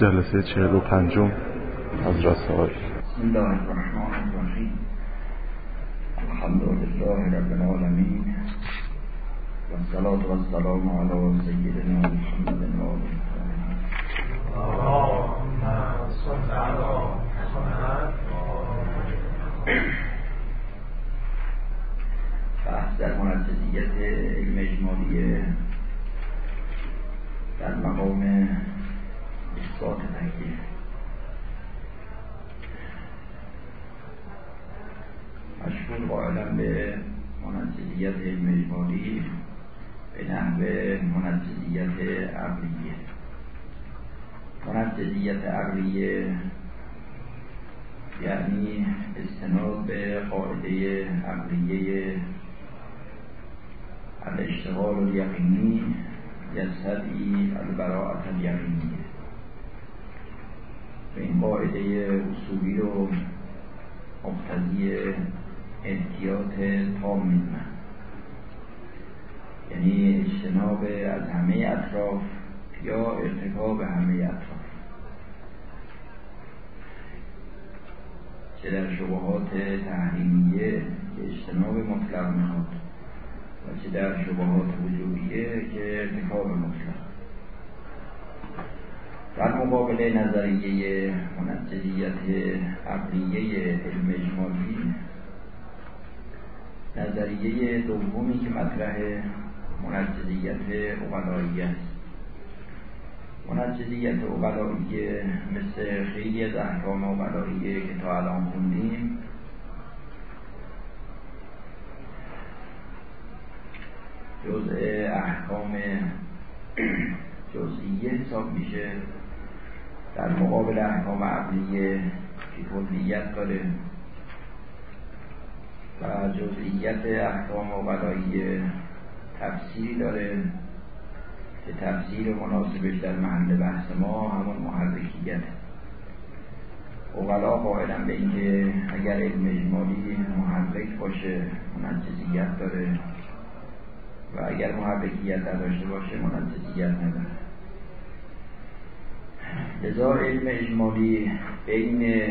جلسه چهل و پنجم از رسائل بسم الله الرحمن الرحیم الحمد لله رب العالمین و الصلاة و السلام علی سیدنا محمد و بحث در منجزیت علم اجمالی در مقام تکلیف مشهور قائلا به منجزیت علم اجمالی به نحو منجزیت عقلیه. منجزیت عقلیه یعنی استناد به قاعده عقلیه الاشتغال الیقینی یستدعی البراعت الیقینیه این قاعده اصولی رو مقتضی احتیاط تام می‌دونن یعنی اجتناب از همه اطراف یا ارتکاب همه اطراف. چه در شبهات تحریمیه که اجتناب مطلق می‌خواد و چه در شبهات وجوبیه که ارتکاب مطلق. در مقابل نظریه منجزیت عقلیه علم اجمالی نظریه دومی که مطرح منجزیت اقلایی است. منجزیت اقلایی مثل خیلی از احکام اقلاییه که تا الان خوندیم جزء احکام جزئیه حساب میشه. در مقابل احکام عقلیه که کلیت داره و جزئیت احکام اقلایی تفسیری داره که تفسیر مناسبش در محل بحث ما همون محرکیت. اقلا قائلا به اینکه اگر علم اجمالی محرک باشه منجزیت داره. و اگر محرکیت نداشته باشه منجزیت نداره. لذا علم اجمالی بین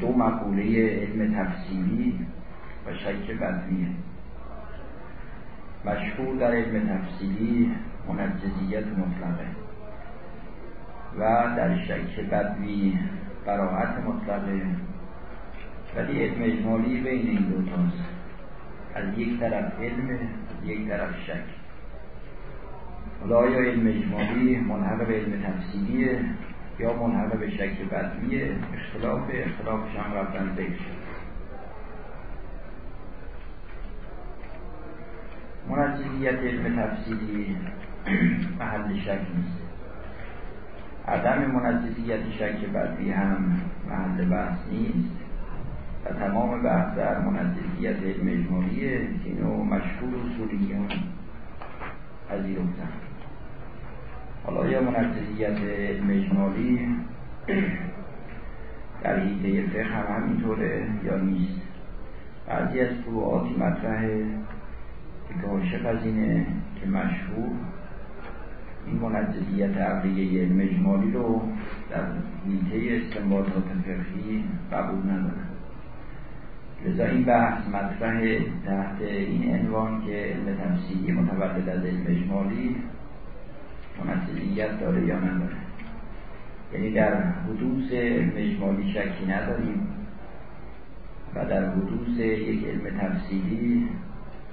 دو مقوله علم تفسیری و شک بدویه مشهور در علم تفسیری منجزیت مطلقه و در شک بدوی براعت مطلقه. ولی علم اجمالی بین این دو تاست. از یک طرف علم از یک طرف شک. حالا آیا علم اجمالی منحق به علم تفسیریه یا منحق به شک بدویه؟ اختلاف اختلافش هم رفتن ذکر شد. منجزیت علم تفسیری محل شک نیست. عدم منجزیت شک بدوی هم محل بحث نیست. و تمام بحث در منجزیت علم اجمالیه اینو مشهور اصولیون پذیرفتن. حالا یا منجزیت علم اجمالی در حیطه فقه هم همینطوره یا نیست؟ بعضی از فروعاتی مطرحه که کاشف از اینه که مشهور این منجزیت عقلیه علم اجمالی رو در حیطه استنباطات فقهی قبول ندارن لذا این بحث مطرح تحت این عنوان که علم تمثیلی متولد از علم اجمالی منجزیت داره یا نداره. یعنی در حدوث اجمالی شکی نداریم و در حدوث یک علم تفصیلی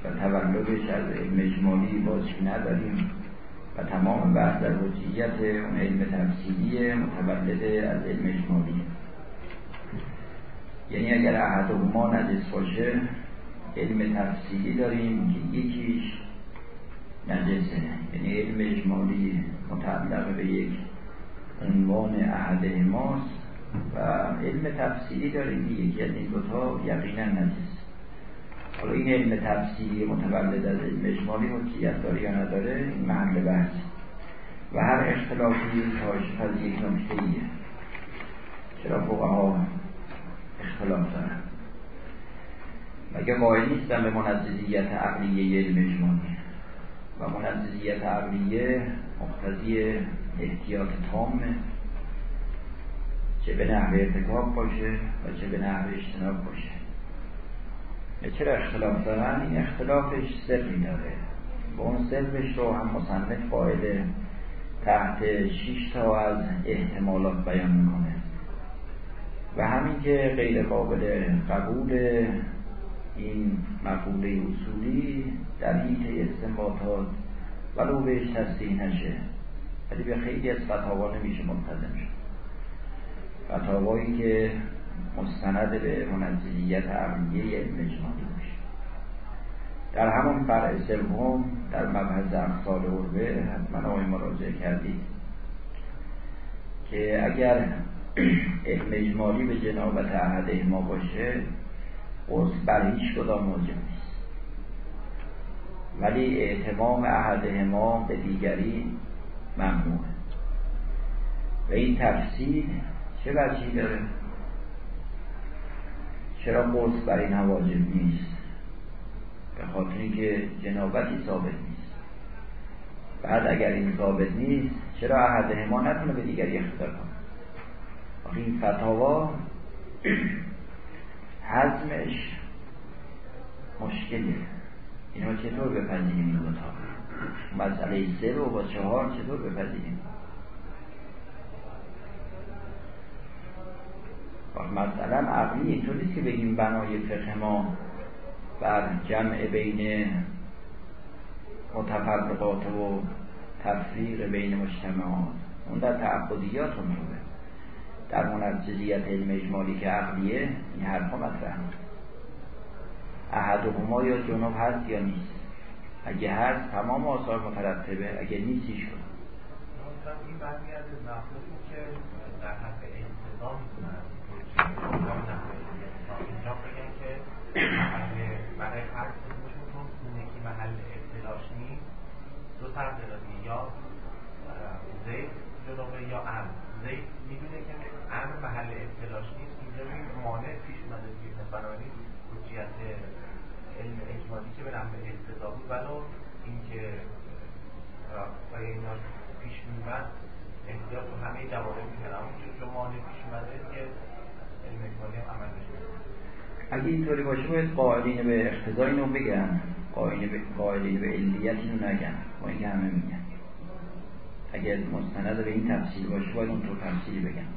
و تولدش از علم اجمالی بازی نداریم و تمام بحث در حجیت اون علم تفصیلی متولد از علم اجمالی یعنی اگر احد ما نجس باشه علم تفصیلی داریم که یکیش نجسه یعنی علم اجمالی متعلق به یک عنوان احد ماست و علم تفصیلی داریم یکی از این دوتا یقینا نجس حالا این علم تفصیلی متولد از علم اجمالی حجیت داره یا نداره این محل بحث. و هر اختلافی کاشف از یک نکته ایه. چرا فقها اختلاف دارن؟ مگه قائل نیستن به منجزیت عقلیه علم اجمالی و منجزیت عقلیه مقتضی احتیاط تامه چه به نحو ارتکاب باشه و چه به نحو اجتناب باشه. چرا اختلاف دارن این اختلافش سری داره و اون سرش رو هم مصنف قائل تحت شیش تا از احتمالات بیان می‌کنه. و همین که غیر قابل قبول این مقوله اصولی در حیط استنباطات ولو بهش تصدیح نشه. ولی به خیلی از فتاوا نمیشه ملتزم شد. فتاوایی که مستند به منزلیت علم اجمالی باشه در همون فرع سوم در مبحث امثال عربه حتما آقای مراجعه کردید که اگر علم اجمالی به جنابت احده ما باشه قرص بر هیچ کدام موجب نیست. ولی اعتمام احده ما به دیگری ممنوعه. و این تفسیر چه وجهی داره؟ چرا قرص بر این واجب نیست؟ به خاطر اینکه جنابتی ثابت نیست. بعد اگر این ثابت نیست چرا احده ما نتونه به دیگری اختیار کنه؟ این فتاوا حزمش مشکله اینا چطور بپذیریم این دوتا مسئله سه رو با چهار چطور بپذیریم؟ مثلا عقلی اینطور نیست که بگیم بنای فقه ما بر جمع بین متفرقات و تفریق بین مجتمعات. اون در تعبدیات اونطوره در منجزیت علم اجمالی که عقلیه این حرفا مطرح هما یا جنوب هست یا نیست. اگه هست تمام آثار مترتبه. اگه نیست ایش کن این که در برای هر که محل نیست. دو طرف یا زید جنوبه یا ام زید می‌دونه که ام محل ابتلاش نیست اینجا این مانع پیش اومده دیگه بنابراین حجیت علم اجمالی که به نحو اقتضا بود ولو اینکه آیا اینا پیش میبند احتیاط رو همه جواره می‌کردم اونجور که مانع پیش اومده که علم اجمالی هم عمل بشه اگه اینطوری باشه باید قائلین به اقتضا اینو بگن. قائلین به, قائلین به علیت اینو نگن. با اینکه همه میگن. اگر مستند به این تفصیل باشه باید اونطور تفصیلی بگن.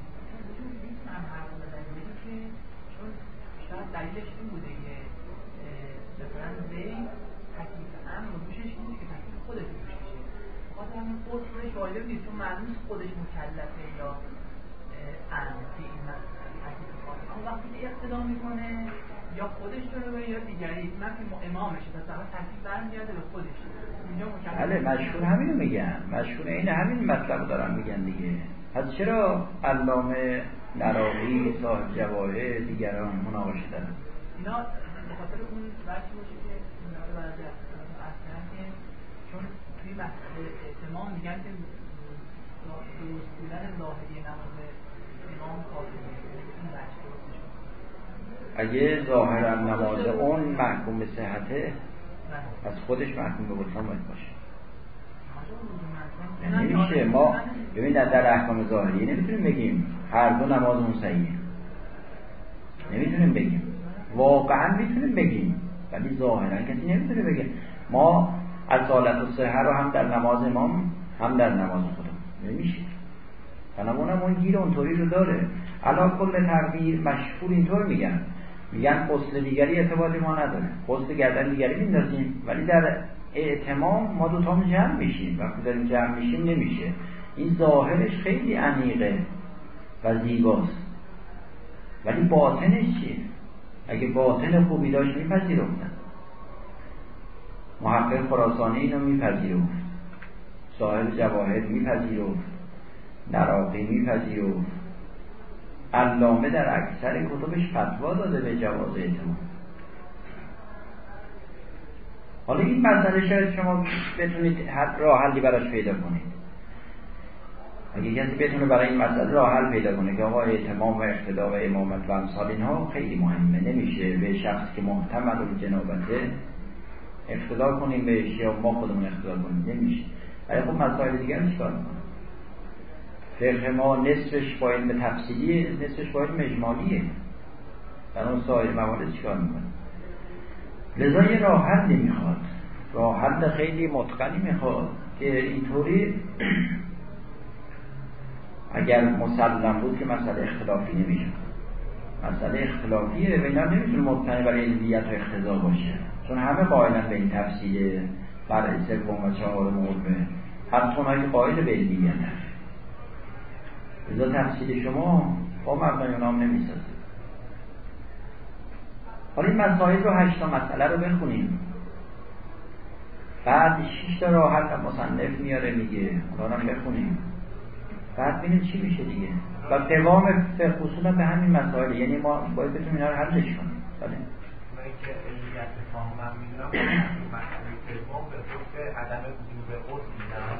دلیلش این بوده که مثلا زید تکلیف امر رو دوشش نیست که تکلیف خودش رو دوششه خاطر همین خود روش واجب نیست چون معلوم خودش مکلفه یا امر این اما وقتی که اقتدام می‌کنه یا خودش جلوه یا دیگری. من که امامشه پس فقط تکلیف برمیگرده به خودش. بله مشهور همینو میگن. مشهور این همین مطلب دارن میگن دیگه. پس چرا علامه نراقی صاحب جواهر دیگران مناقشه دارن اینا به خاطر اون وجه باشه که چون توی مسئله اعتمام میگن که درست بودن ظاهری نماز امام کافیه اگه ظاهرا نماز اون محکوم به صحته از خودش محکوم به بطلان باید باشه. نمیشه. ما ببین در احکام ظاهری نمی‌تونیم بگیم هر دو نماز اون صحیحه. نمی‌تونیم بگیم. واقعا می‌تونیم بگیم. ولی ظاهرا کسی نمی‌تونه بگه. ما اصالت و صحه رو هم در نماز امام هم در نماز خودم نمیشه. اونم اون گیر اونطوری رو داره. الان کل تقدیر مشهور اینطور میگن. میگن قسل دیگری اعتباری ما نداره. قسل گردن دیگری میندازیم. ولی در اعتمام ما دوتا جمع میشیم. وقتی داریم جمع میشیم نمیشه. این ظاهرش خیلی عمیقه و زیباست. ولی باطنش چیه؟ اگه باطن خوبی داشت میپذیرفتن. محقق خراسانی اینو میپذیرفت. صاحب جواهر میپذیرفت. نراقی میپذیرفت. علامه در اکثر کتبش فتوا داده به جواز اعتماد. حالا این مسئله شاید شما بتونید راه حلی براش پیدا کنید. اگه کسی بتونه برای این مسئله راه حل پیدا کنه که آقا اعتمام و اقتدا و امامت و امثال اینها خیلی مهمه نمیشه به شخص که محتمل و جنابته اقتدا کنیم بهش یا ما خودمون اقتدا کنیم نمیشه. ولی خب مسائل دیگر چیکار می‌کنه؟ فقه ما نصفش با علم تفصیلیه نصفش با علم اجمالیه. در اون سایر موارد چیکار می‌کنه؟ لذا یه راه حل می‌خواد. خیلی متقنی می‌خواد که اینطوری اگر مسلم بود که مسئله اختلافی نمیشه مسئله اختلافیه و اینا نمی‌تونه مبتنی برای علمیت و اختزا باشه. چون همه قائلن به این تفصیل فرع سوم و چهارم حتی اونایی که قائل به علمیت هست لذا تفصیل شما با مبنای اونام نمی‌سازه. حالا این مسائل رو هشتا مسئله رو بخونیم. بعد شیش تا راه حل مصنف میاره میگه. اونا رو بخونیم. بعد ببینیم چی میشه دیگه. و دوام فقه به همین مسائل. یعنی ما باید بتونیم اینا رو حلش کنیم. بله.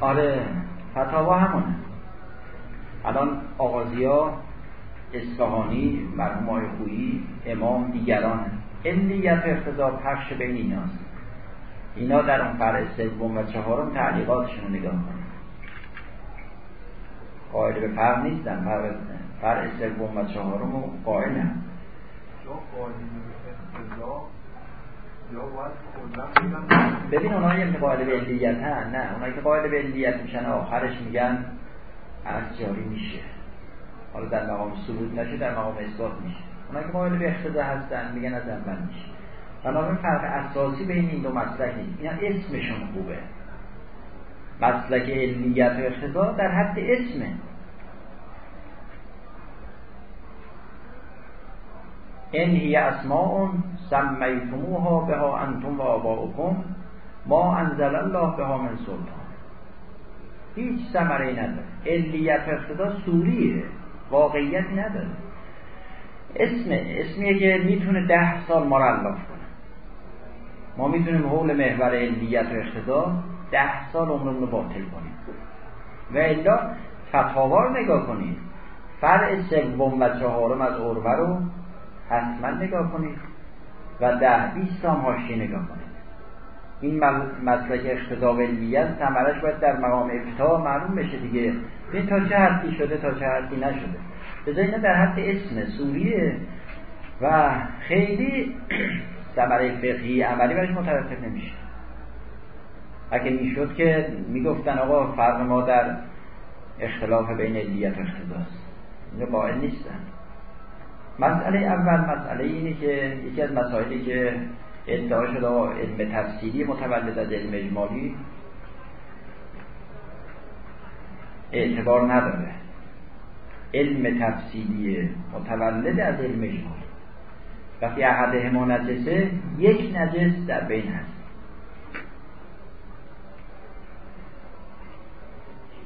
آره. فتاوا همونه. الان آغازیا اصفهانی مرحوم خویی امام دیگران. علیت اقتضا پخش بین ایناست. اینا در اون فرع سوم و چهارم تعلیقاتشون رو نگاه کنید قائل به فرق نیستن فرع, فرع سوم و چهارم رو قائل هم. ببین اونایی که قائل به علیت نه. اونایی که قائل به علیت میشن آخرش میگن از جاری میشه. حالا در مقام ثبوت نشه در مقام اثبات میشه. اونایی که قائل به اقتضا هستن میگن از اول میشه. بنابراین فرق اساسی بین این دو مسلک نیست. اسمشون خوبه. مسلک علمیت و اقتضا در حد اسمه. این هی اسماء سمیتموها بها انتم و آباؤکم. ما انزل الله بها من سلطان. هیچ ثمره نداره. علیت و اقتضا سوریه. واقعیتی نداره. اسم اسمیه که می‌تونه ده سال ما رو کنه. ما می‌تونیم حول محور علیت و اقتضا ده سال عمرمون رو باطل کنیم. و الا فتاوا رو نگاه کنید فرع سوم و چهارم از عروه رو حتما نگاه کنید و ده بیست هم هاشی نگاه کنید این مسلک و علیت ثمرش باید در مقام افتاح معلوم بشه دیگه. این تا چه حدی شده تا چه حدی نشده. بذار در حد اسم سوریه و خیلی ثمره فقهی عملی برش مترتب نمیشه. اگه می‌شد که می‌گفتن آقا فرق ما در اختلاف بین علیت و اختزاست اینو قائل نیستن. مسئله اول مسئله اینه که یکی از مسائلی که ادعا شده علم تفسیری متولد از علم اجمالی اعتبار نداره. علم تفسیری متولد از علم اجمالی. وقتی احد هما نجسه یک نجس در بین هست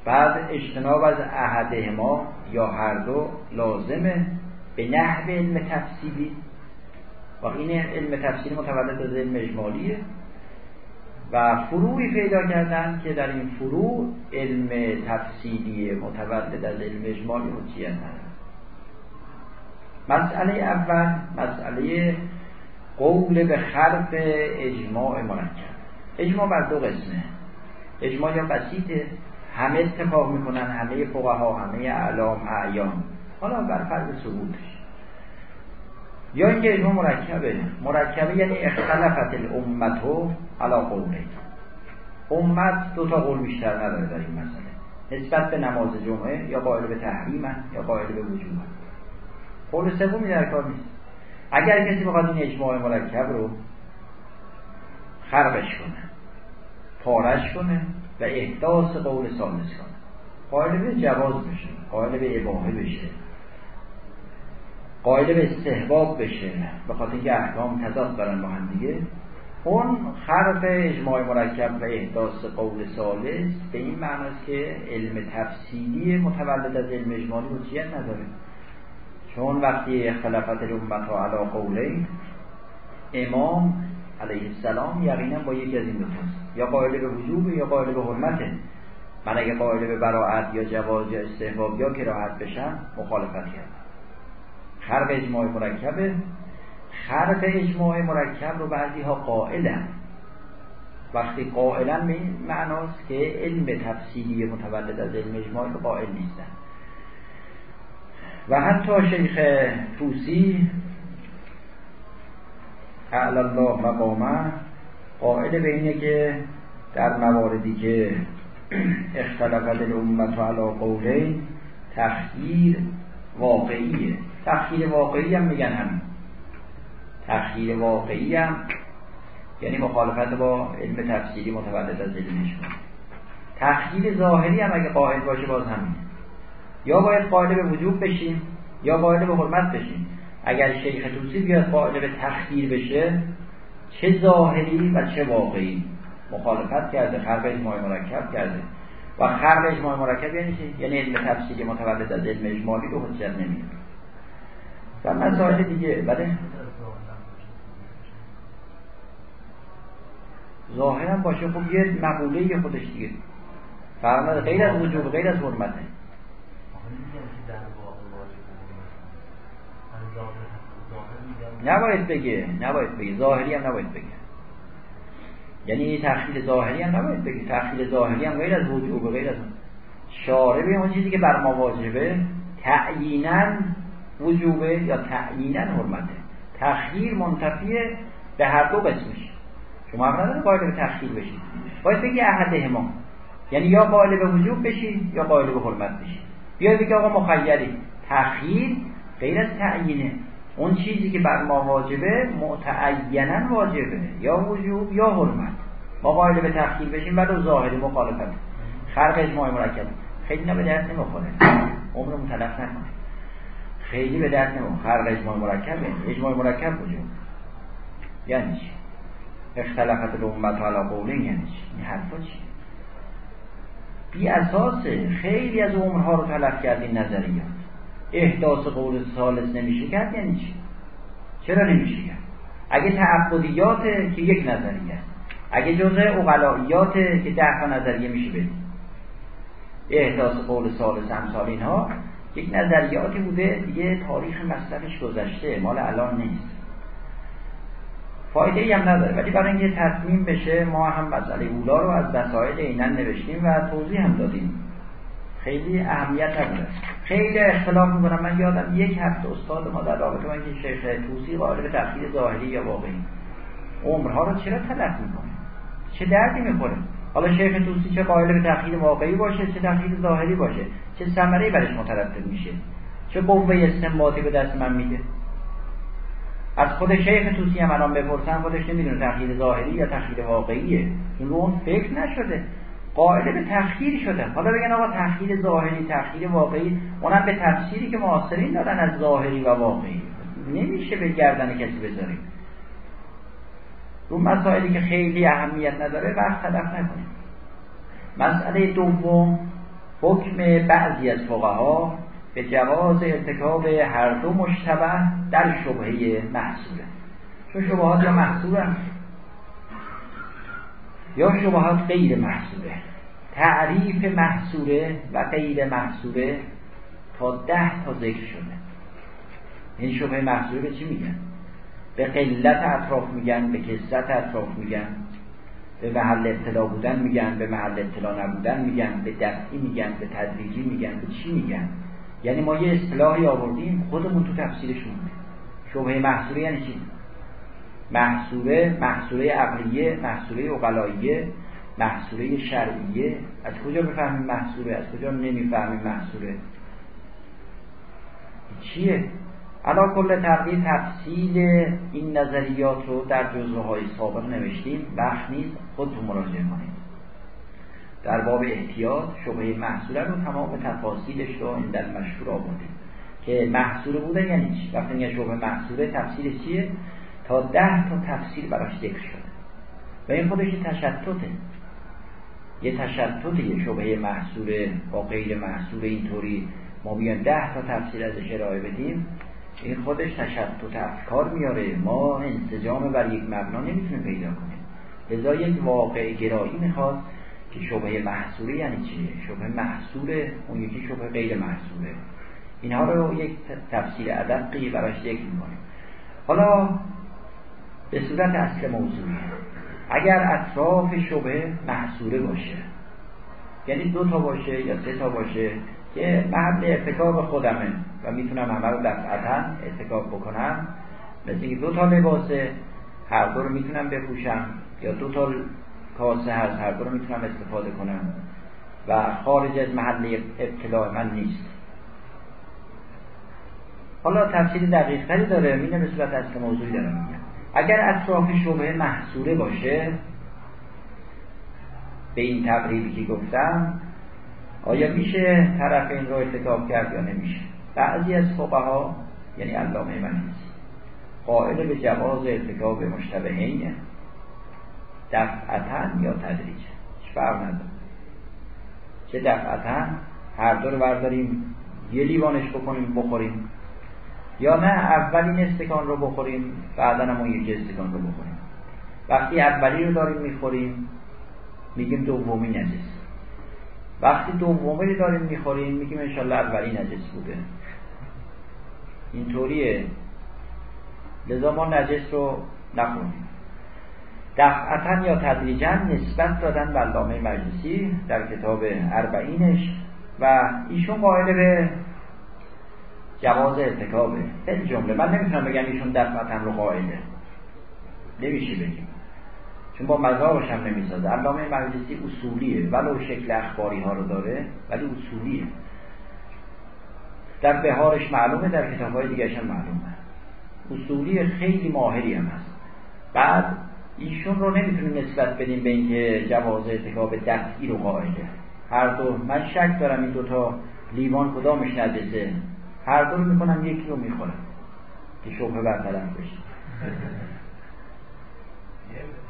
بعد اجتناب از احدهما یا هر دو لازمه به نحو علم تفسیری. و این علم تفسیری متولد از علم اجمالیه. و فروعی پیدا کردن که در این فروع علم تفسیری متولد از علم اجمالی نداره مسئله اول مسئله قول به خرف اجماع مرکب اجماع بر دو قسمه. اجماع یا بسیطه همه اتفاق می‌کنن همه فقها همه اعلام اعیان. حالا بر فرض ثبوتش. یا اینکه اجماع مرکبه مرکبه یعنی اختلفت الامت علا قوله امت دو تا قول بیشتر نداره در این مسئله. نسبت به نماز جمعه یا قائل به تحریم یا قائل به وجوب قول سومی در کار نیست. اگر کسی بخواد این اجماع مرکب رو خربش کنه پارش کنه و احداث قول ثالث کنه. قائل به جواز بشه قائل به اباحه بشه. قائل به استحباب بشه به خاطر اینکه احکام تضاد دارن با هم دیگه. اون حرف اجماع مرکب و احداث قول ثالث به این معناست که علم تفصیلی متولد از علم اجمالی حجیت نداره. چون وقتی اختلافت الامت علا قوله امام علیه السلام یقینا با یکی از این دو یا قائل به وجوب یا قائل به حرمته من اگه قائل به براعت یا جواز یا استحباب یا کراهت بشم مخالفت کردم خرق اجماع مرکبه خرق اجماع مرکب رو بعضی ها قائلن. وقتی قائلن به این معناست که علم تفصیلی متولد از علم اجماعی رو قائل نیستن. و حتی شیخ توسی اعلی الله مقامه قائل به اینه که در مواردی که اختلفت الامت علا قولین تخییر واقعیه. تخییر واقعی هم میگن همین. تخییر واقعی هم یعنی مخالفت با علم تفسیری متولد از علمش تخییر ظاهری هم اگه قائل باشه باز همینه. یا باید قائل به وجوب بشیم یا قائل به حرمت بشیم. اگر شیخ توسی بیاد قائل به تخییر بشه چه ظاهری و چه واقعی؟ مخالفت کرده خرق اجماع مرکب کرده. و خرق اجماع مرکب یعنی چی؟ یعنی علم تفسیری متولد از علم اجمالی رو حجت نمیده و مسائل دیگه بله. ظاهرا باشه خب یه مقوله خودش دیگه. فرمانده غیر از وجوب غیر از حرمته. نباید بگه نباید بگه. ظاهری هم نباید بگه. یعنی تخیل ظاهری هم نباید بگه. تخیل ظاهری هم غیر از وجوب غیر از شارع به چیزی که بر ما واجبه تعیینا وجوبه یا تعیینا حرمته. تخییر منتفیه به هر دو قسمش شما هم نداره قائل به تخییر بشید. باید بگی احده ما یعنی یا قائل به وجوب بشید یا قائل به حرمت بشید. بیاید بگی آقا مخیری تخییر غیر از تعیینه اون چیزی که بر ما واجبه متعینا واجبه. یا وجوب یا حرمت. ما قائل به تخییر بشیم بعد ظاهری مخالفت. خرق اجماع مرکب. خیلی نه به درد نمی‌خوره. عمر متلف نکنه. خیلی به درد نمی‌خوره. خرق اجماع مرکبه اجماع مرکب وجود یعنی چی؟ اختلافت الامت علی قولین یعنی چی؟ این حرفا چی؟ بی اساسه خیلی از عمرها رو تلف کردین نظریات. احداث قول سالس نمیشه کرد یعنی چی؟ چرا نمیشه کرد؟ اگه تعبدیاته که یک نظریه است. اگه جزء اقلاییاته که ده تا نظریه میشه بدید احداث قول سالس امثال اینها یک نظریاتی بوده دیگه تاریخ مصرفش گذشته مال الان نیست. فایده ای هم نداره ولی برای اینکه تصمیم بشه ما هم مسئله اولا رو از وسایل اینن نوشتیم و توضیح هم دادیم. خیلی اهمیت نداره. خیلی اختلاف می‌کنم. من یادم یک هفته استاد ما در رابطه من که شیخ توسی قائل به تخییر ظاهری یا واقعی. عمرها رو چرا تلف می‌کنه؟ چه دردی می‌کنه حالا شیخ توسی چه قائل به تخییر واقعی باشه چه تخییر ظاهری باشه چه ثمره برش مترتب میشه چه قوه استنباطی به دست من میده؟ از خود شیخ توسی هم الان بپرسن خودش نمی‌دونه تخییر ظاهری یا تخییر واقعیه این رو اون فکر نشده. قائل به تخییر شده حالا بگن آقا تخییر ظاهری تخییر واقعی اونم به تفسیری که معاصرین دادن از ظاهری و واقعی. نمیشه به گردن کسی بذاریم. رو مسائلی که خیلی اهمیت نداره وقت تلف نکنیم. مسئله دوم حکم بعضی از فقها به جواز ارتکاب هر دو مشتبه در شبهه محصوله. چون شبهات یا محصوله؟ یا شبهات غیر محصوله. تعریف محصوله و غیر محصوله تا ده تا ذکر شده. این شبه محصوله چی میگن؟ به قلت اطراف میگن به کسرت اطراف میگن به محل اطلاع بودن میگن به محل اطلاع نبودن میگن به دفعی میگن به تدریجی میگن به چی میگن؟ یعنی ما یه اصطلاحی آوردیم خودمون تو تفسیرشون شبه محصوله یعنی چی؟ محصوله محصوله عقلیه محصوله اقلاییه محصوله شرعیه. از کجا بفهمیم محصوله از کجا نمی‌فهمیم محصوله چیه؟ علا کل تقدیر تفصیل این نظریات رو در جزوه های سابق نوشتیم. وقت نیست خودتون مراجعه کنید. در باب احتیاط شبه محصوله رو تمام تفاصیلش رو این در مشهور آوردیم. که محصوله بودن یعنی چی؟ وقتی میگه شبه محصوله تفسیر چیه؟ تا ده تا تفسیر براش ذکر شده. و این خودش تشتته. یه تشتت یه شبه محصوله با غیر محصوله اینطوری ما بیان ده تا تفسیر ازش ارائه بدیم. این خودش تشتت افکار میاره. ما انسجام بر یک مبنا نمی‌تونیم پیدا کنیم. لذا یک واقع گرایی می‌خواد که شبه محصوله یعنی چیه؟ شبه محصوله اون یکی شبه غیر محصوله. اینها رو یک تفسیر ادقی براش ذکر می‌کنیم. حالا به صورت اصل موضوعی اگر اطراف شبه محصوله باشه یعنی دو تا باشه یا سه تا باشه که محل ارتکاب خودمه و می‌تونم همه رو دفعتا ارتکاب بکنم. مثل اینکه دو تا لباسه هر دو رو می‌تونم بپوشم یا دو تا کاسه هست هر دو رو می‌تونم استفاده کنم. و خارج از محل ابتلاع من نیست. حالا تفسیر دقیق تری داره مینه به صورت اصل موضوعی دارم میگم. اگر اطراف شبه محصوره باشه به این تقریبی که گفتم آیا میشه طرف این رو ارتکاب کرد یا نمیشه؟ بعضی از فقها یعنی علامه منیسی قائل به جواز ارتکاب مشتبهین دفعتا یا تدریج؟ هیچ فرق نداره. چه دفعتا؟ هر دو رو برداریم یه لیوانش بکنیم بخوریم. یا نه اولین استکان رو بخوریم بعدا هم اون یکی استکان رو بخوریم. وقتی اولی رو داریم می‌خوریم میگیم دومی نجس. وقتی دومی داریم می‌خوریم میگیم انشالله اولی نجس بوده. اینطوریه. لذا ما نجس رو نخوریم دفعتا یا تدریجا نسبت دادن به علامه مجلسی در کتاب اربعینش و ایشون قائل به جواز ارتکابه. خیلی جمله. من نمی‌تونم بگم ایشون دفعتا رو قائله. نمیشه بگیم چون با مذهبش هم نمی‌سازه. علامه مجلسی اصولیه ولو شکل اخباری ها رو داره ولی اصولیه. در بهارش معلومه در کتاب های دیگرش هم معلومه. اصولی خیلی ماهری هم هست. بعد ایشون رو نمی‌تونیم نسبت بدیم به اینکه جواز ارتکاب دفعی رو قائله هر دو من شک دارم این دوتا لیوان کدامش نجسه هر دو رو می‌کنم یکی رو می‌خورم که شبه برطرف بشه.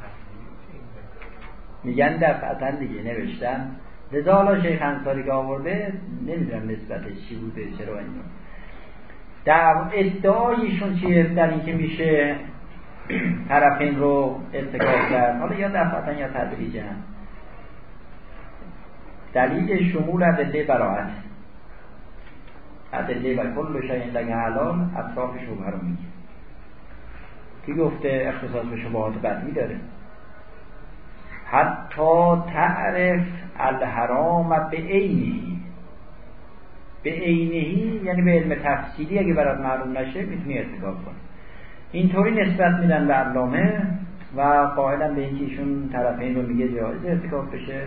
میگن دفعتا دیگه نوشتن. لذا حالا شیخ انصاری که آورده نمی‌دونم نسبتش چی بوده چرا اینو. در ادعایشون چیه؟ در اینکه میشه طرفین رو ارتکاب کرد. حالا یا دفعتا یا تدریجا. دلیل شمول ادله براعت. ادله و کل شاین لگه حلال اطراف شبه رو میگه. کی گفته اختصاص به شبهات بدی داره؟ حتی تعرف الحرام به عینی به عینهی یعنی به علم تفصیلی اگه برات معلوم نشه می‌تونی ارتکاب کنی. اینطوری نسبت میدن به علامه و قائلا به اینکه ایشون طرفین رو میگه جایز ارتکاب بشه.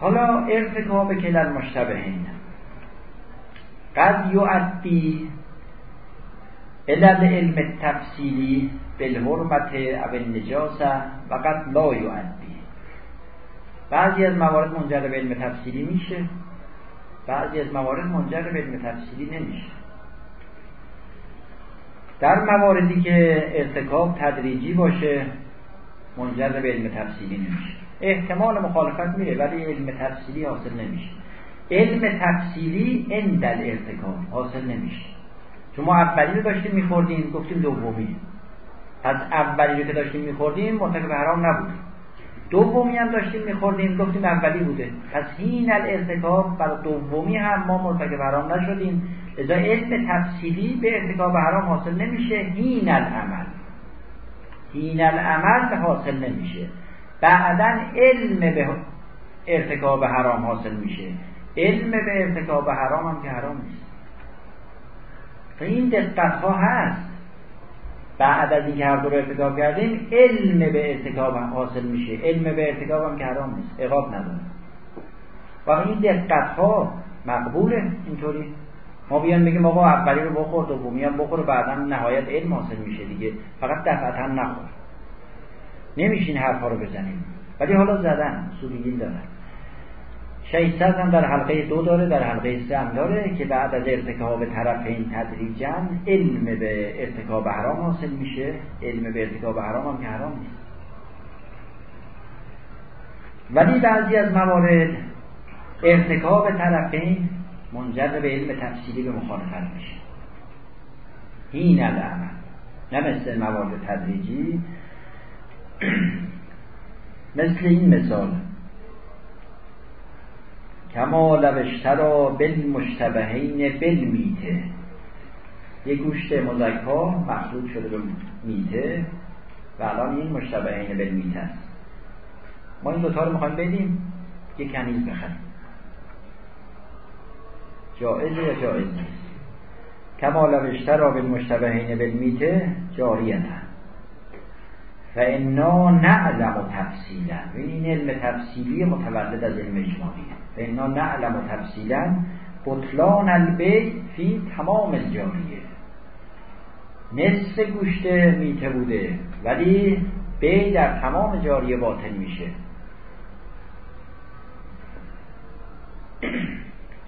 حالا ارتکاب کلل مشتبهین قد یعدی علل علم تفصیلی بالحرمت او النجاسه و قد لا یعدی بعضی از موارد منجر به علم تفصیلی میشه بعضی از موارد منجر به علم تفصیلی نمیشه. در مواردی که ارتکاب تدریجی باشه منجر به علم تفصیلی نمیشه. احتمال مخالفت میره ولی علم تفصیلی حاصل نمیشه. علم تفصیلی اندل ارتکاب حاصل نمیشه. چون ما اولی رو داشتیم میخوردیم گفتیم دومی. پس اولی رو که داشتیم میخوردیم مرتکب حرام نبود. دومی هم داشتیم میخوردیم گفتیم اولی بوده. پس این الارتکاب برای دومی هم ما مرتکب حرام نشدیم. لذا علم تفصیلی به ارتکاب حرام حاصل نمیشه. هین العمل. هین العمل حاصل نمیشه. بعدا علم به ارتکاب حرام حاصل میشه. علم به ارتکاب حرام هم که حرام نیست. این دقت ها هست. بعد از اینکه هر دو رو ارتکاب کردیم علم به ارتکاب حاصل میشه. علم به ارتکاب هم که حرام نیست. اقاب نداره. و این دقت ها مقبوله. اینطوری. ما بیان بگیم آقا اولی رو بخور دومی هم بخور و بعدا نهایت علم حاصل میشه دیگه. فقط دفعتا نخور. نمیشین حرفا رو بزنیم. ولی حالا زدن. سوریگین دارن. شیستت هم در حلقه دو داره در حلقه سه هم داره که بعد از ارتکاب طرفین تدریجا علم به ارتکاب حرام حاصل میشه. علم به ارتکاب حرام هم که حرام نیست. ولی بعضی از موارد ارتکاب طرفین منجر به علم تفصیلی به مخالفت میشه. این العمل نه مثل موارد تدریجی. مثل این مثال. کما لوشترا بالمشتبهین بالمیته. یه گوشت مزکا مخلوط شده به میته و الان این مشتبهین بالمیته است ما این دوتا رو می‌خوایم بدیم یه کنیز بخریم جائز یا جائز نیست؟ کما لو اشترا بالمشتبهین بالمیته جاریتن فانا نعلم تفصیلا. و این علم تفصیلی متولد از علم اجمالیه فانا نعلم تفصیلا بطلان البی فی تمام الجاریه نصف گوشت میته بوده ولی بی در تمام جاریه باطل میشه.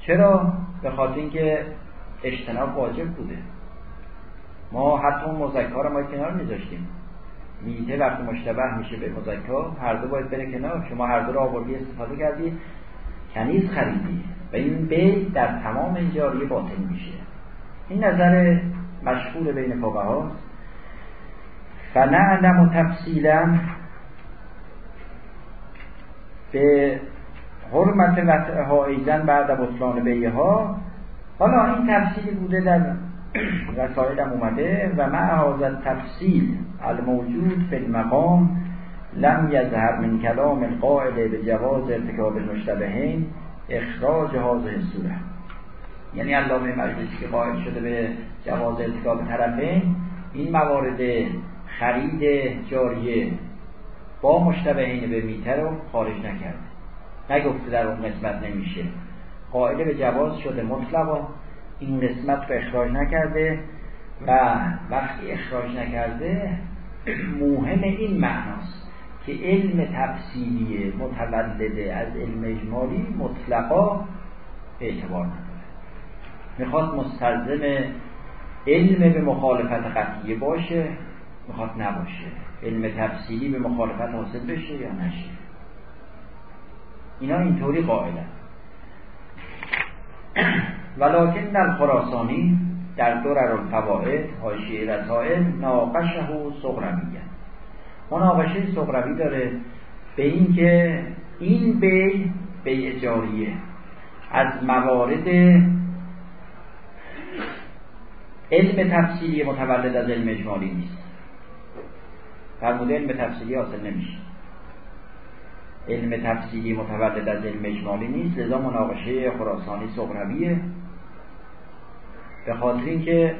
چرا؟ به خاطر اینکه اجتناب واجب بوده. ما حتی اون مزکا رو ما کنار میذاشتیم. میته وقتی مشتبه میشه به مزکا هر دو باید بره کنار. شما هر دو رو آوردی استفاده کردی. کنیز خریدی. و این بی در تمام این جاریه باطل میشه. این نظر مشهور بین فقه هاست فنعلم تفصیلا به حرمت وطعها ایزن بعد بطلان بیه ها حالا این تفصیلی بوده در رسائل هم اومده. و مع هذا تفصیل الموجود به المقام لم یظهر من کلام القائل به جواز ارتکاب المشتبهین اخراج هذه الصوره یعنی علامه مجلسی که قائل شده به جواز ارتکاب طرفین این موارد خرید جاریه با مشتبهین به میتر رو خارج نکرده. نگفته در اون قسمت نمیشه. قائل به جواز شده مطلقا. این قسمت رو اخراج نکرده و وقتی اخراج نکرده مهم این معناست. که علم تفصیلی متولده از علم اجمالی مطلقا اعتبار نداره. می‌خواد مستلزم علم به مخالفت قطعیه باشه می‌خواد نباشه. علم تفصیلی به مخالفت حاصل بشه یا نشه. اینا اینطوری قائلن ولکن در خراسانی در درر الفوائد حاشیه رسائل ناقشه و سغرمیه مناقشه سغروی داره به اینکه این بی بی اجاریه از موارد علم تفصیلی متولد از علم اجمالی نیست. فرموده علم تفصیلی حاصل نمیشه. علم تفصیلی متولد از علم اجمالی نیست لذا مناقشه خراسانی سقرویه به خاطر اینکه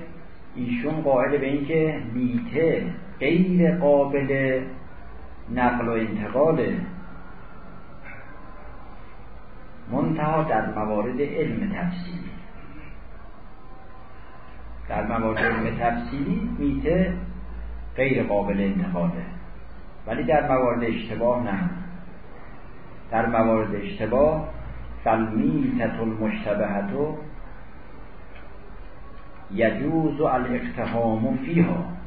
ایشون قائل به اینکه میته غیر قابل نقل و انتقاله منتها در موارد علم تفصیلی. در موارد علم تفصیلی میته غیر قابل انتقاله ولی در موارد اشتباه نه. در موارد اشتباه فالمیتت المشتبهتو یجوز الاقتهام فیها.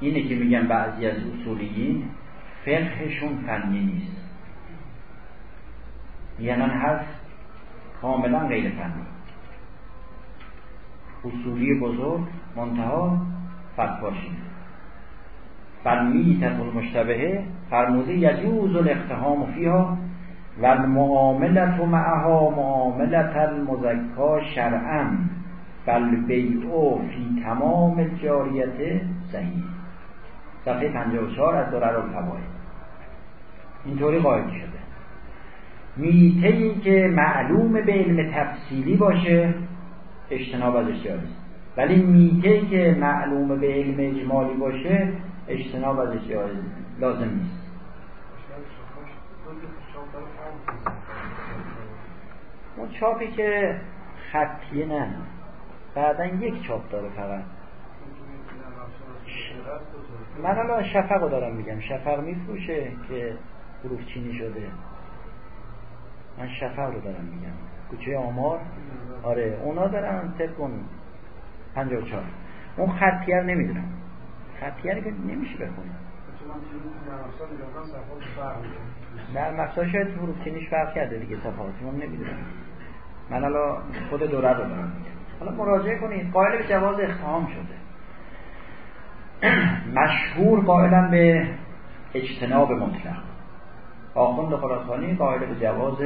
اینه که میگن بعضی از اصولیین فقهشون فنی نیست. یعنی حرف کاملا غیر فنی. اصولی بزرگ منتها فتواشین فالمیتت المشتبهه فرموده یجوز الاقتهام فیها و المعاملت معها معاملت المزکا شرعا بل بیعو فی تمام الجاریت صحیح. صفحه 54 از درر الفواید اینطوری قائل شده. میته ای که معلوم به علم تفصیلی باشه اجتناب ازش جایز ولی میته که معلوم به علم اجمالی باشه اجتناب ازش جایز لازم نیست. اون چاپی که خطیه نه بعدا یک چاپ داره فقط. من الان شفق رو دارم میگم. شفق میفروشه که حروف چینی شده. من شفق رو دارم میگم. کوچه آمار. آره اونا دارن اون 54 اون خطیه نمی‌دونم. خطیه که نمیشه بخونم در مقصد شاید حروف چینیش فرق کرده دیگه صفحات من نمی‌دونم. من الان خود دوره رو دارم حالا مراجعه کنید. قائل به جواز اختهام شده. مشهور قائلا به اجتناب مطلق. آخوند خراسانی قائل به جواز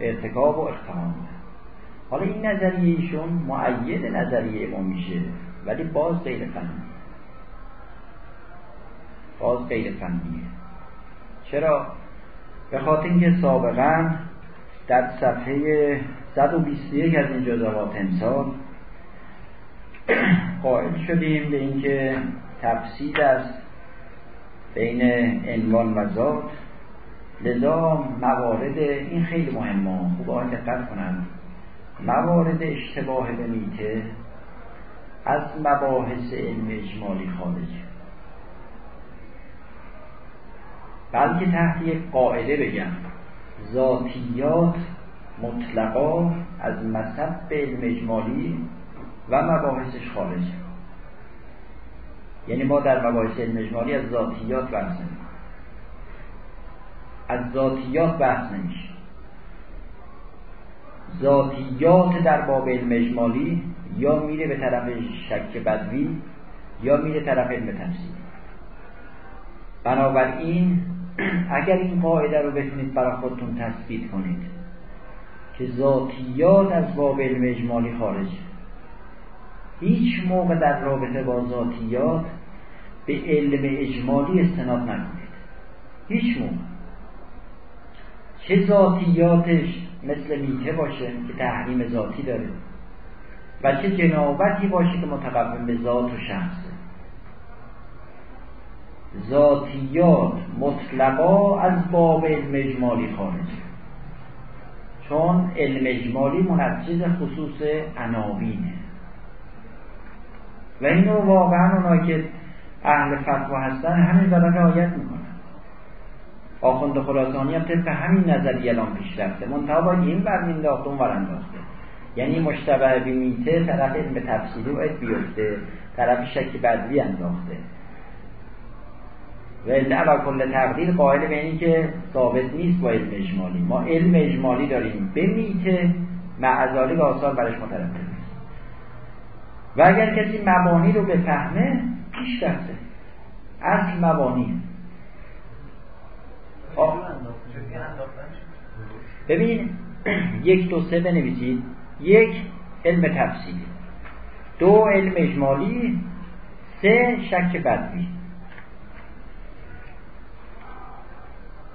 ارتکاب و اختهام حالا این نظریه ایشون معید نظریه ما میشه ولی باز غیر فنی. باز غیر فنیه. چرا؟ به خاطر اینکه سابقا در صفحه 121 از این جزوات امسال قائل شدیم به اینکه تفسیر است بین عنوان و ذات لذا موارد این خیلی مهمه خوب آن دقت کنند. موارد اشتباه به از مباحث علم اجمالی خارجه بلکه تحت یک قاعده بگم ذاتیات مطلقا از مصب علم اجمالی و مباحثش خارجه یعنی ما در مباحث علم اجمالی از ذاتیات بحث نمیم از ذاتیات بحث نمیشه ذاتیات در باب علم اجمالی یا میره به طرف شک بدوی یا میره طرف علم تفسیر. بنابراین اگر این قاعده رو بتونید برای خودتون تثبیت کنید که ذاتیات از باب علم اجمالی خارجه هیچ موقع در رابطه با ذاتیات به علم اجمالی استناد نکنید. هیچ موقع. چه ذاتیاتش مثل میته باشه که تحریم ذاتی داره و چه جنابتی باشه که متقوم به ذات و شخصه ذاتیات مطلقا از باب علم اجمالی خارجه چون علم اجمالی منجز خصوص عناوینه. و اینو واقعا اونایی که اهل فتوا هستن همین دارن رعایت می‌کنن. آخوند خراسانی هم طبق همین نظری الان پیش رفته. منتها باید این بر مینداخت اون انداخته. یعنی مشتبه به میته طرف علم تفسیری باید بیفته طرف شک بدوی انداخته. و علا کل تقدیر قائل به اینی که ثابت نیست با علم اجمالی. ما علم اجمالی داریم. به میته و آثار برش نیست و اگر کسی مبانی رو بفهمه پیش رفته اصل مبانی. ببین یک دو سه بنویسید. یک علم تفسیری. دو علم اجمالی. سه شک بدوی.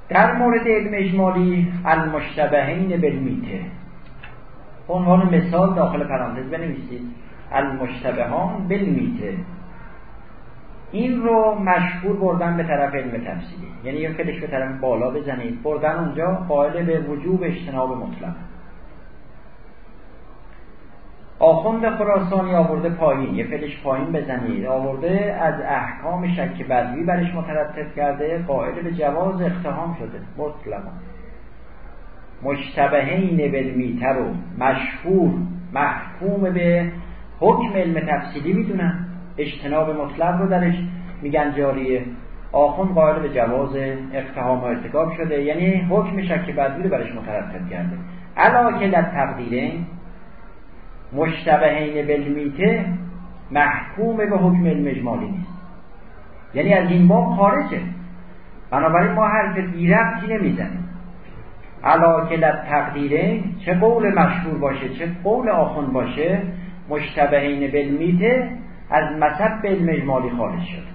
در مورد علم اجمالی المشتبهین بالمیته. عنوان مثال داخل پرانتز بنویسید. المشتبهان بالمیته. این رو مشهور بردن به طرف علم تفسیری. یعنی یه فلش به طرف بالا بزنید بردن اونجا قائل به وجوب اجتناب مطلق. آخوند خراسانی آورده پایین. یه فلش پایین بزنید آورده از احکام شک بدوی برش مترتب کرده. قائل به جواز اقتهام شده. مطلقا. مشتبهین بالمیتر و مشهور محکوم به حکم علم تفصیلی می‌دونن. اجتناب مطلق رو درش میگن جاریه آخوند قائل به جواز اقتهام و ارتکاب شده. یعنی حکم شک بدوی برش مترتب کرده. علا که در تقدیره مشتبهین بالمیته محکوم به حکم علم اجمالی نیست. یعنی از این باب خارجه. بنابراین ما حرف بیرفتی نمی‌زنیم. علا که در تقدیره چه قول مشهور باشه چه قول آخون باشه مشتبهین بالمیته از مذهب به علم اجمالی خارج شد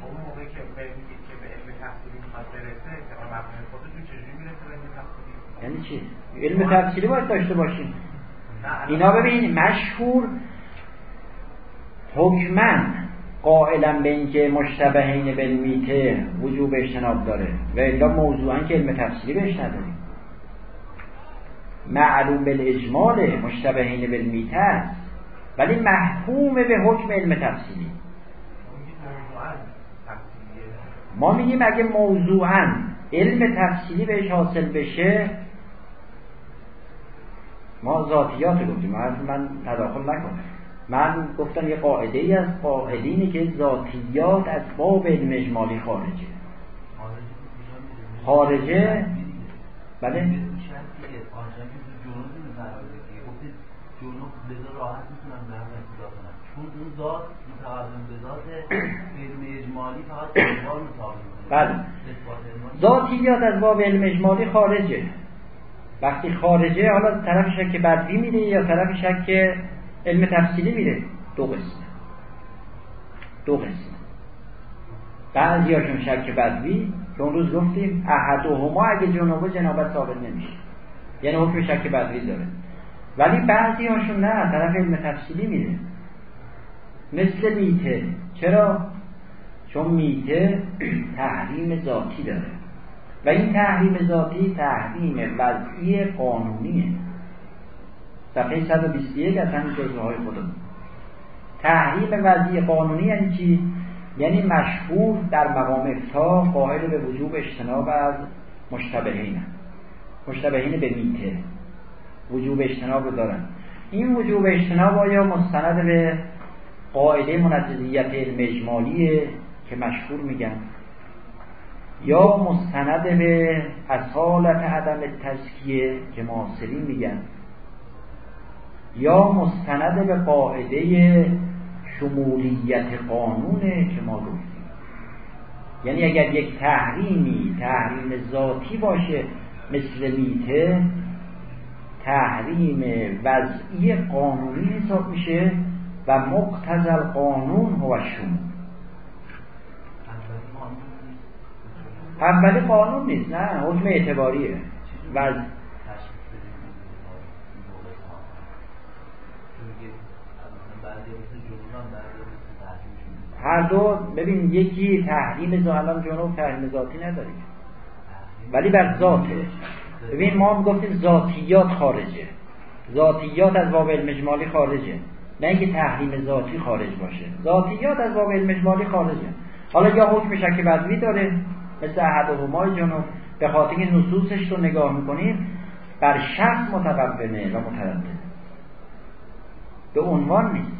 یعنی چی؟ علم تفسیری باید داشته باشیم. اینا ببین مشهور حکمن قائلا به اینکه مشتبهین بالمیته وجوب اجتناب داره و الا موضوعا که علم تفسیری بهش نداریم. معلوم بالاجمال مشتبهین بالمیته است. ولی محکوم به حکم علم تفسیری. ما میگیم اگه موضوعا علم تفسیری بهش حاصل بشه ما ذاتیات گفتیم. من تداخل نکنم. من گفتم یه قاعده ای از قاعدینی که ذاتیات از باب علم اجمالی خارجه؟ خارجه؟ بله. بله. ذاتیات از باب علم اجمالی خارجه. وقتی خارجه حالا طرف شک بدوی میره یا طرف شک علم تفصیلی میره دو قسم دو قسم بعضی هاشون شک بدوی که اون روز گفتیم احدهما اگه جنوبه جنابت ثابت نمیشه. یعنی حکم شک بدوی داره. ولی بعضی هاشون نه طرف علم تفصیلی میره. مثل میته چرا؟ چون میته تحریم ذاتی داره. و این تحریم ذاتی تحریم وضعی قانونیه. صفحه 121 از همین جزوه های خودمون. تحریم وضعی قانونی یعنی چی؟ یعنی مشهور در مقام افتا قائل به وجوب اجتناب از مشتبهین. مشتبهین به میته وجوب اجتناب رو دارن. این وجوب اجتناب آیا مستند به قاعده منجزیت علم که مشهور میگن؟ یا مستند به اصالت عدم تزکیه که معاصرین میگن؟ یا مستند به قاعده شمولیت قانونه که ما گفتیم؟ یعنی اگر یک تحریمی تحریم ذاتی باشه مثل میته تحریم وضعی قانونی حساب میشه و مقتضل قانون هو شمول. اولی قانون نیست نه حکم اعتباریه. وضع. هر دو ببین یکی تحریم ظاهران جنوب تحریم ذاتی نداریم ولی بر ذاته. ببین ما گفتیم ذاتیات خارجه. ذاتیات از باب علم خارجه. نه اینکه تحریم ذاتی خارج باشه. ذاتیات از باب علم خارجه. حالا یا حکم شک بدوی داره مثل احد و همای جنوب. به خاطر نصوصش رو نگاه می‌کنیم بر شخص متقبنه و متردده به عنوان نیست.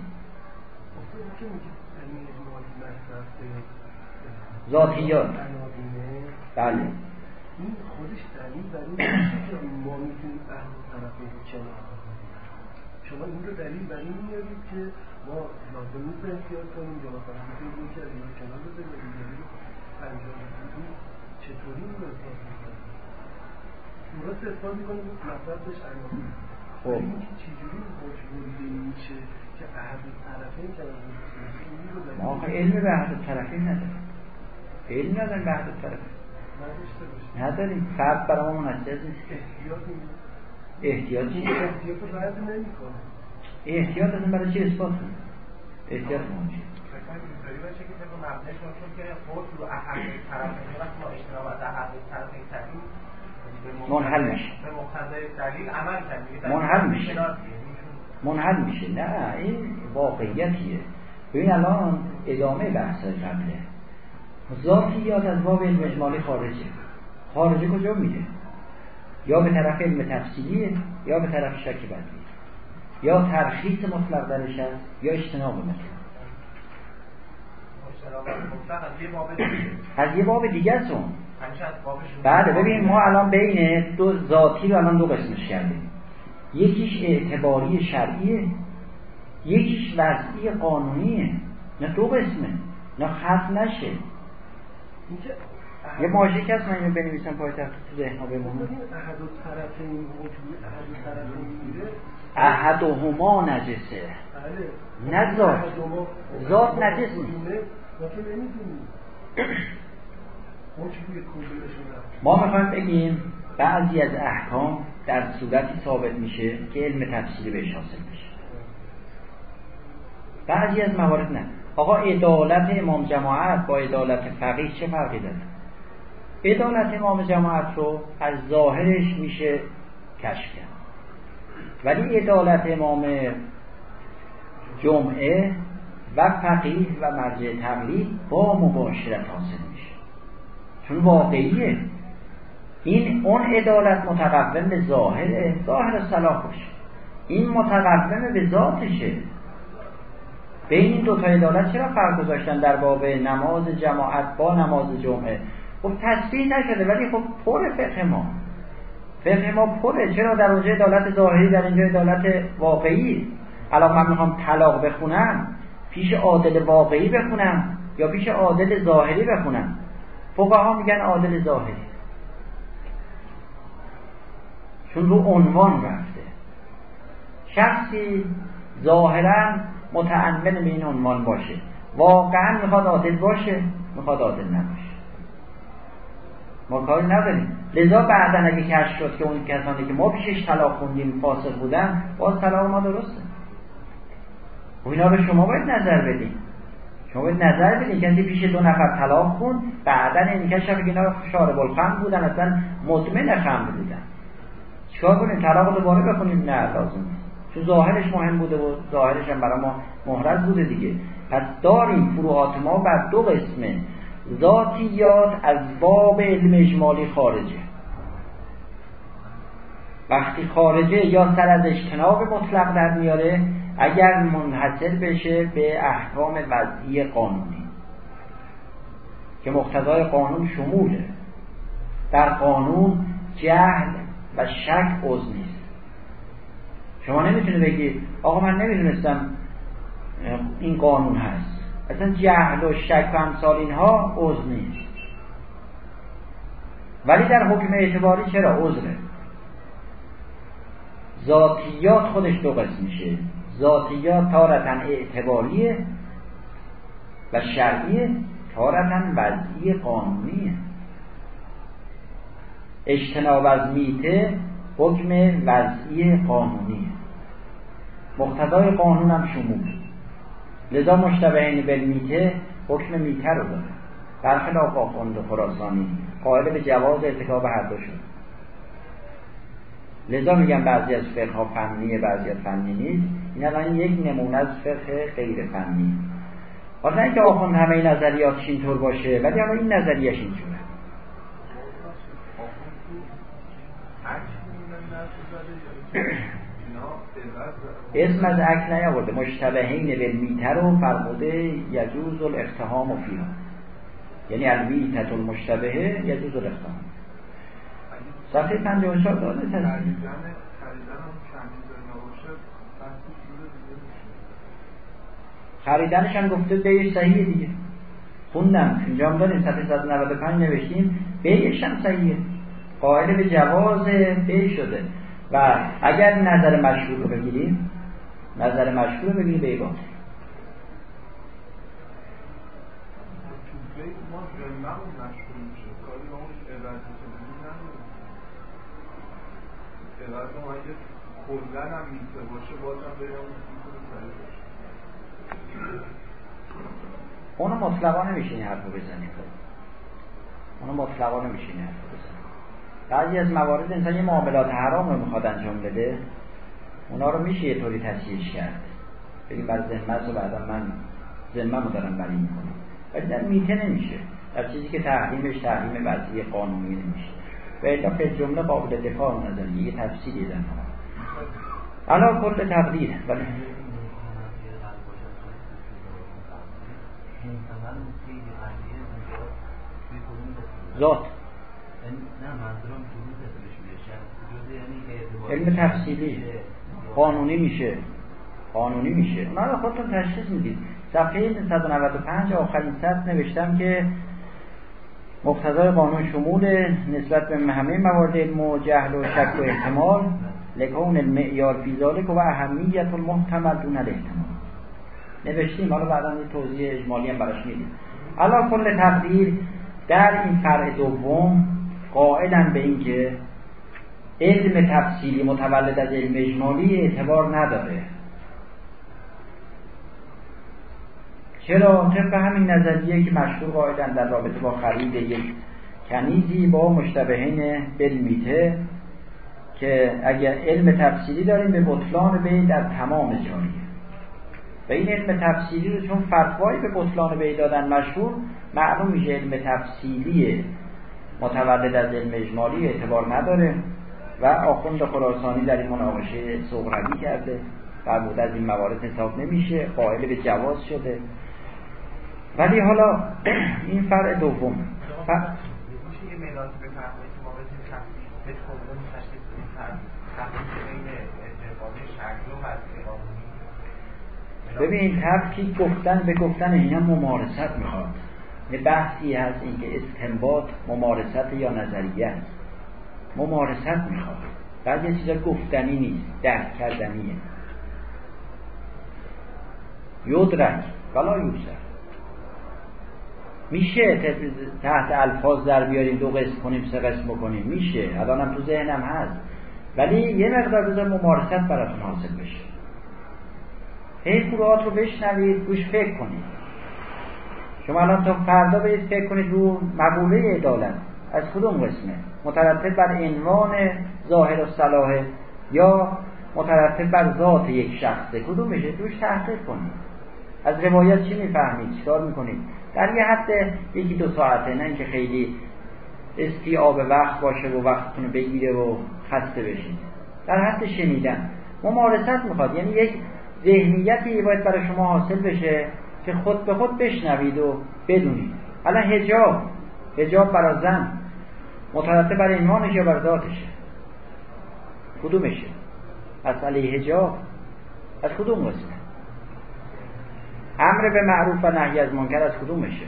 ذاتیات. بله. این خودش دلیل بر این که ما می‌تونیم اهل رو کنار شما این رو دلیل بر این میارید که ما لازم نیست احتیاط کنیم یا مثلا می‌تونیم یکی از اینا کنار دلیل انجام بدیم چطوری این رو اثبات می‌کنیم درست اثبات می‌کنیم مطلب بهش عناوین خب. اینکه چجوری مجبوری میشه که احد طرفین کنار ما آخه علم به احد طرفین نداریم. علم نداریم به احد طرفین نداریم. فرد برای ما منجز نیست. احتیاط چی؟ احتیاط از این برای چی اثبات احتیاط منحل میشه. منحل میشه. منحل میشه. نه این واقعیتیه. ببین الان ادامه بحث قبله. ذاتیات از باب علم اجمالی خارجه. خارجه کجا میره یا به طرف علم تفصیلیه یا به طرف شک بدی. یا ترخیص مطلق درش هست یا اجتناب مطلق. از یه باب دیگه. است اون. بعد ببین ما الان بین دو ذاتی رو الان دو قسمش کردیم. یکیش اعتباری شرعیه یکیش وضعی قانونیه. نه دو قسمه نه خط نشه. یه ماژیک هست من اینو بنویسم پای تخت تو ذهن ها بمونه احد و هما نجسه. بله. نه ذات. ذات نجس نیست. ما می‌خوایم بگیم بعضی از احکام در صورتی ثابت میشه که علم تفسیری بهش حاصل میشه. بعضی از موارد نه. آقا عدالت امام جماعت با عدالت فقیه چه فرقی داره؟ عدالت امام جماعت رو از ظاهرش میشه کشف کرد. ولی عدالت امام جمعه و فقیه و مرجع تقلید با مباشرت حاصل میشه. چون واقعیه. این اون عدالت متقوم به ظاهره ظاهر صلاح باشه. این متقوم به ذاتشه. بین این دو تا عدالت چرا فرق گذاشتن در باب نماز جماعت با نماز جمعه؟ خب تصویح نشده ولی خب پر فقه ما. فقه ما پره. چرا در اونجا عدالت ظاهری در اینجا عدالت واقعی؟ الان من می‌خوام طلاق بخونم پیش عادل واقعی بخونم یا پیش عادل ظاهری بخونم؟ فقها میگن عادل ظاهری. چون رو عنوان رفته. شخصی ظاهرا متعمل به این عنوان باشه. واقعا می‌خواد عادل باشه می‌خواد عادل نباشه. ما کاری نداریم. لذا بعدا اگه کشف شد که اون کسانی که ما پیشش طلاق خوندیم فاسق بودن باز طلاق ما درسته. و اینا رو شما باید نظر بدین. شما باید نظر بدین. کسی پیش دو نفر طلاق خوند بعدا این کشف که اینا شارب الخمر بودن اصلا مطمئن خمر بودن. چیکار کنیم؟ طلاق دوباره بخونیم؟ نه لازم چون ظاهرش مهم بوده و ظاهرش هم برای ما محرز بوده دیگه. پس داریم فروعات ما بر دو قسمه. ذاتیات از باب علم اجمالی خارجه. وقتی خارجه یا سر از اجتناب مطلق در میاره اگر منحصر بشه به احکام وضعی قانونی. که مقتضای قانون شموله. در قانون جهل و شک عضو شما نمی‌تونه بگی آقا من نمی‌دونستم این قانون هست. اصلا جهل و شک و امثال اینها عضو نیست. ولی در حکم اعتباری چرا عذره ذاتیات خودش دو قسم میشه. ذاتیات تارتن اعتباریه و شرعیه تارتن وضعی قانونیه. اجتناب از میته حکم وضعی قانونیه. مقتضای قانون هم شمول لذا مشتبهین بالمیته حکم میته رو داره برخلاف آخوند خراسانی قائل به جواز ارتکاب هر دو شد. لذا میگم بعضی از فقه ها بعضی از فنی نیست. این الان یک نمونه از فقه غیر فنی. حالا اینکه آخوند همه نظریات اینطور باشه ولی اما این نظریش اینجوره اسم از عکس نیاورده. مشتبهین به میتر رو فرموده یجوز الاقتهام و فیها یعنی الویتت المشتبهه یجوز الاقتهام صفحه 54 داده خریدنش هم گفته بیش صحیحه دیگه. خوندم. اینجا هم داریم. صفحه 195 نوشتیم. بیش هم صحیحه. قائل به جواز بی شده. و اگر نظر مشهور رو بگیریم نظر مشهور بگیریم به باطل اونو مطلقا نمیشه این حرف رو بزنیم اونو مطلقا نمیشه این حرف رو بزنیم بعضی از موارد انسان یه معاملات حرام رو می‌خواد انجام بده. اونا رو میشه یه طوری تصحیحش کرد. بگیم بر ذمت و بعدا من ذمه رو دارم بری می‌کنم. ولی در میته نمیشه. در چیزی که تحریمش تحریم وضعی قانونی نمیشه. و الا به جمله قابل دفاع نظر یه تفسیری زن علا کل تقدیر. ولی ذات. علم تفصیلی قانونی میشه. قانونی میشه. اونا رو خودتون تشخیص می‌دید. صفحه 195 آخرین سطر نوشتم که مقتضای قانون شمول نسبت به همه موارد علم و جهل و شک و احتمال لکون المعیار فی ذالک و اهمیت المحتمل دون الاحتمال. نوشتیم. حالا بعدا یه توضیح اجمالی هم براش میدیم. حالا کل تقدیر در این فرع دوم قائلا به اینکه علم تفصیلی متولد از علم اجمالی اعتبار نداره. چرا؟ طبق همین نظریه که مشهور قاعدن در رابطه با خرید یک کنیزی با مشتبهین بلمیته که اگر علم تفصیلی داریم به بطلان بی در تمام جاریه و این علم تفصیلی رو چون فتوایی به بطلان بی دادن مشهور معلوم میشه علم تفصیلی متولد از علم اجمالی اعتبار نداره. و آخوند خراسانی در این مناقشه صغروی کرده. فرموده از این موارد حساب نمیشه. قائل به جواز شده. ولی حالا این فرع دوم. قانونی. ببین تفکیک گفتن به گفتن اینا ممارست می‌خواد. یه بحثی هست اینکه استنباط ممارست یا نظریه است. ممارست می‌خواد بعضی چیزا گفتنی نیست درک کردنیه. یدرک ولا یوسف. میشه تحت الفاظ در بیاریم دو قسم کنیم سه قسم بکنیم؟ میشه. الانم تو ذهنم هست. ولی یه مقدار بذار ممارست براتون حاصل بشه. هی فروعات رو بشنوید روش فکر کنید. شما الان تا فردا برید فکر کنید رو مقوله عدالت. از کدوم قسمه؟ مترتب بر عنوان ظاهر و صلاح یا مترتب بر ذات یک شخصه کدومشه؟ روش تحقیق کنید. از روایت چی می‌فهمید؟ چیکار می‌کنید؟ در یه حد یکی دو ساعته نه اینکه خیلی استیاب وقت باشه و وقتتون بگیره و خسته بشید. در حد شنیدن. ممارست می‌خواد. یعنی یک ذهنیتی باید برای شما حاصل بشه که خود به خود بشنوید و بدونید. حالا هجاب هجاب برای زن. مترتب بر ایمانش یا بر ذاتشه کدومشه؟ مسئله هجاب از کدوم قسمه امر به معروف و نهی از منکر از کدومشه؟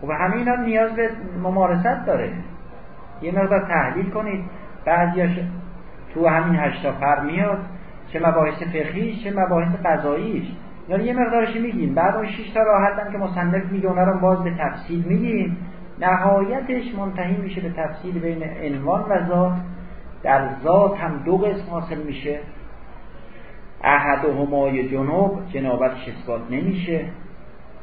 خب همه اینا نیاز به ممارست داره. یه مقدار تحلیل کنید. بعضیاش تو همین هشتا فر میاد. چه مباحث فقهیش چه مباحث قضاییش اینا یه مقدارش میگیم. بعد اون شش تا هم که مصنف میگه اونا رو باز به تفصیل میگیم. نهایتش منتهی میشه به تفصیل بین عنوان و ذات. در ذات هم دو قسم حاصل میشه. احد و همای جنوب جنابتش اثبات نمیشه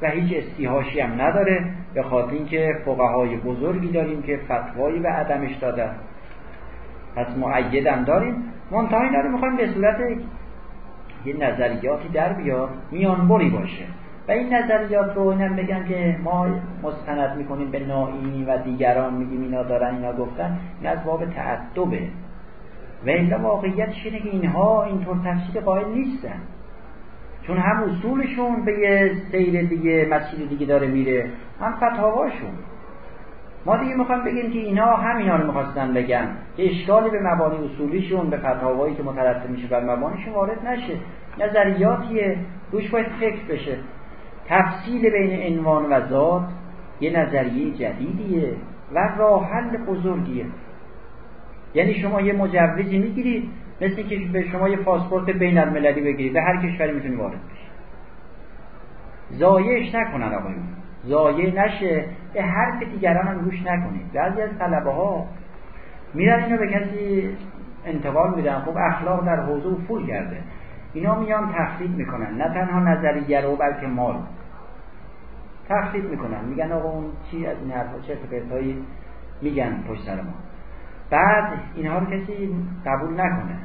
و هیچ استیهاشی هم نداره به خاطر اینکه فقهای بزرگی داریم که فتوایی به عدمش دادن پس معیدم داریم. منتهی داریم می‌خوایم به صورت یه نظریاتی در بیاد میانبری باشه. و این نظریات رو اینم بگن که ما مستند می‌کنیم به ناینی و دیگران میگیم اینا دارن اینا گفتن. این از باب تعدبه. و این واقعیت اینه که اینها اینطور تفسیر قائل نیستن. چون هم اصولشون به یه سیر دیگه مسیر دیگه داره میره هم فتاواشون. ما دیگه می‌خوایم بگیم که اینها همینا رو می‌خواستن بگن. که اشکالی به مبانی اصولیشون به فتاوایی که مترتب میشه بر مبانیشون وارد نشه. نظریاتیه. روش باید فکر بشه. تفصیل بین عنوان و ذات یه نظریه جدیدیه و راه حل بزرگیه. یعنی شما یه مجوزی می‌گیرید مثل که به شما یه پاسپورت بین المللی بگیرید به هر کشوری می‌تونی وارد بشید زایش نکنن آقایون زایه نشه. به حرف دیگران هم گوش نکنید. بعضی از طلبه ها میرن اینو به کسی انتقال میدن. خب اخلاق در حوزه فول کرده اینا میان تخریب می‌کنن. نه تنها نظریه رو بلکه مال. تخریب می‌کنن. میگن آقا اون چی از این حرفا چه پرتایی میگن پشت سر ما. بعد اینها رو کسی قبول نکنه.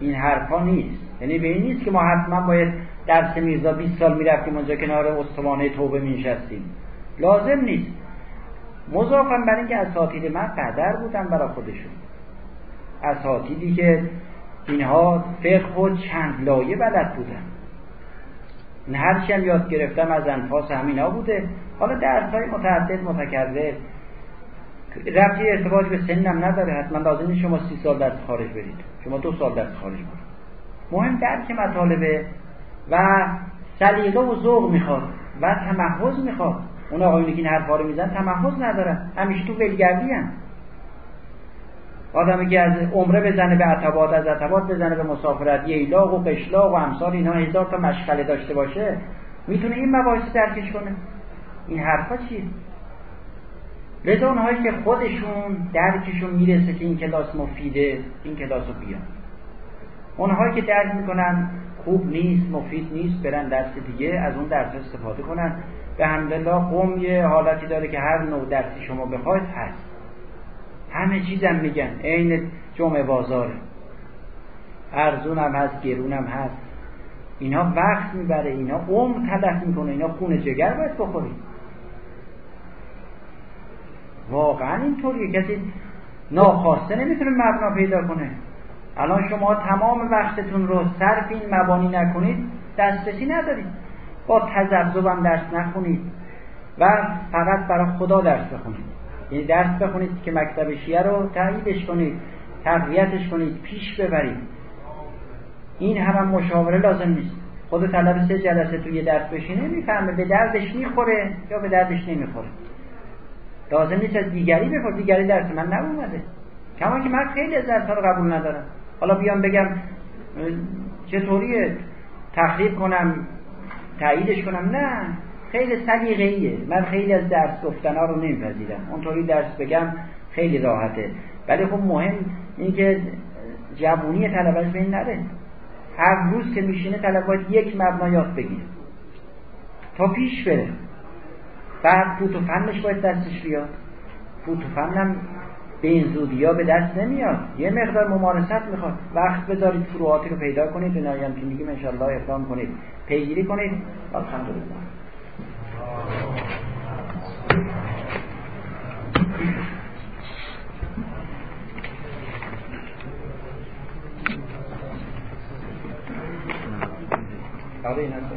این حرفا نیست. یعنی به این نیست که ما حتما باید درس میرزا 20 سال می‌رفتیم اونجا کنار استوانه توبه میشستیم لازم نیست. مضافا بر اینکه اساتید من قدر بودن برای خودشون. اساتیدی که اینها فقه و چند لایه بلد بودن. این هرچی هم یاد گرفتم از انفاس همینا بوده. حالا درس های متعدد متکرر. رفتی ارتباط به سنم نداره. حتما لازم نیست شما سی سال درس خارج برید. شما دو سال درس خارج برید. مهم درک مطالبه و سلیقه و ذوق می‌خواد و تمحض می‌خواد. اون آقایونی که این حرفا رو میزن تمحض ندارن. همیشه تو ولگردی هم آدمی که از عمره بزنه به عتبات از عتبات بزنه به مسافرت ییلاق و قشلاق و امثال اینها هزار تا مشغله داشته باشه می‌تونه این مباحث درکش کنه. این حرفا چیه؟ لذا اونهایی که خودشون درکشون می‌رسه که این کلاس مفیده این کلاس رو بیان. اونهایی که درک می‌کنن خوب نیست مفید نیست برن درس دیگه از اون درس استفاده کنن. به همدلله قوم یه حالتی داره که هر نوع درسی شما بخواید هست. همه چیزم میگن. عین جمعه بازاره ارزونم هست گرونم هست. اینا وقت می‌بره اینا عمر تلف می‌کنه اینا خون جگر باید بخورید واقعا اینطوریه. کسی ناخواسته نمی‌تونه مبنا پیدا کنه. الان شما تمام وقتتون رو صرف این مبانی نکنید دسترسی ندارید. با تذبذبم درس نخونید و فقط برای خدا درس بخونید. یعنی درس بخونید که مکتب شیعه رو تاییدش کنید تقویتش کنید پیش ببرید. این هم, مشاوره لازم نیست. خود طلب سه جلسه توی درس بشینه می‌فهمه به دردش می‌خوره یا به دردش نمی‌خوره. لازم نیست از دیگری بپرس. دیگری درس من نبومده کما که من خیلی از درس رو قبول ندارم. حالا بیام بگم چطوریه؟ تخریب کنم تاییدش کنم؟ نه. خیلی سلیقه‌ایه. من خیلی از درس گفتنا رو نمیپذیرم. اونطوری درس بگم خیلی راحته. ولی خب مهم این که جوونی طلبه به این نره. هر روز که میشینه طلب یک مبنا یاد بگیره. تا پیش بره. بعد فوت و فنش باید دستش بیاد. فوت و فنم به این زودی ها به دست نمیاد. یه مقدار ممارست می‌خواد. وقت بذارید فروعاتی رو پیدا کنید. اونایی هم که میگیم انشالله اقدام کنید. پیگیری کنید. الحمدلله. آره این هست